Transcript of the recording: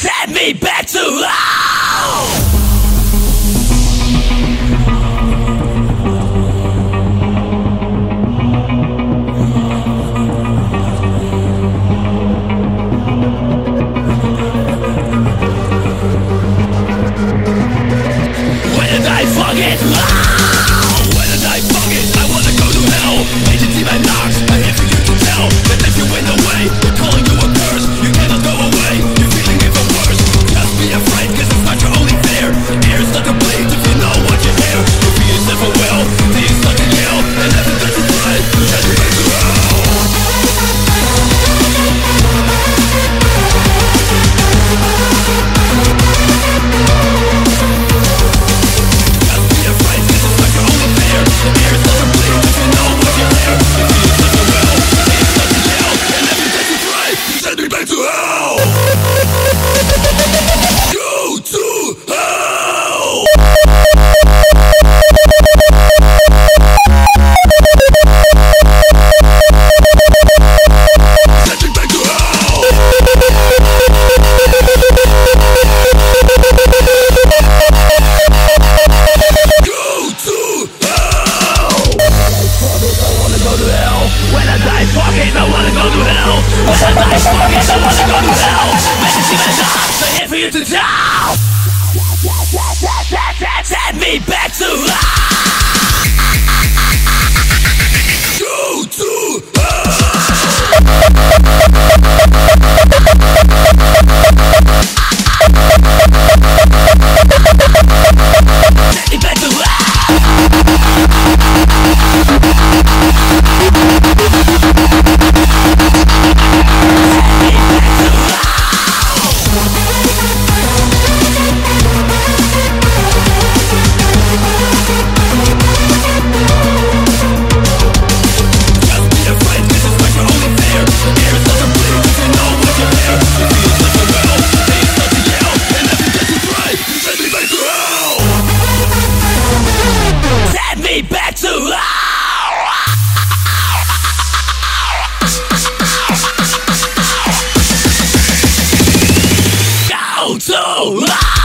Send me back to hell! fucking loud When I I wanna go to hell. Agency my knocks Went to hell! When I die, fuck it, I wanna go to hell. When I die, fuck it, I wanna go to hell. Medicine and die, so here for you to die. Send me back to life. so loud.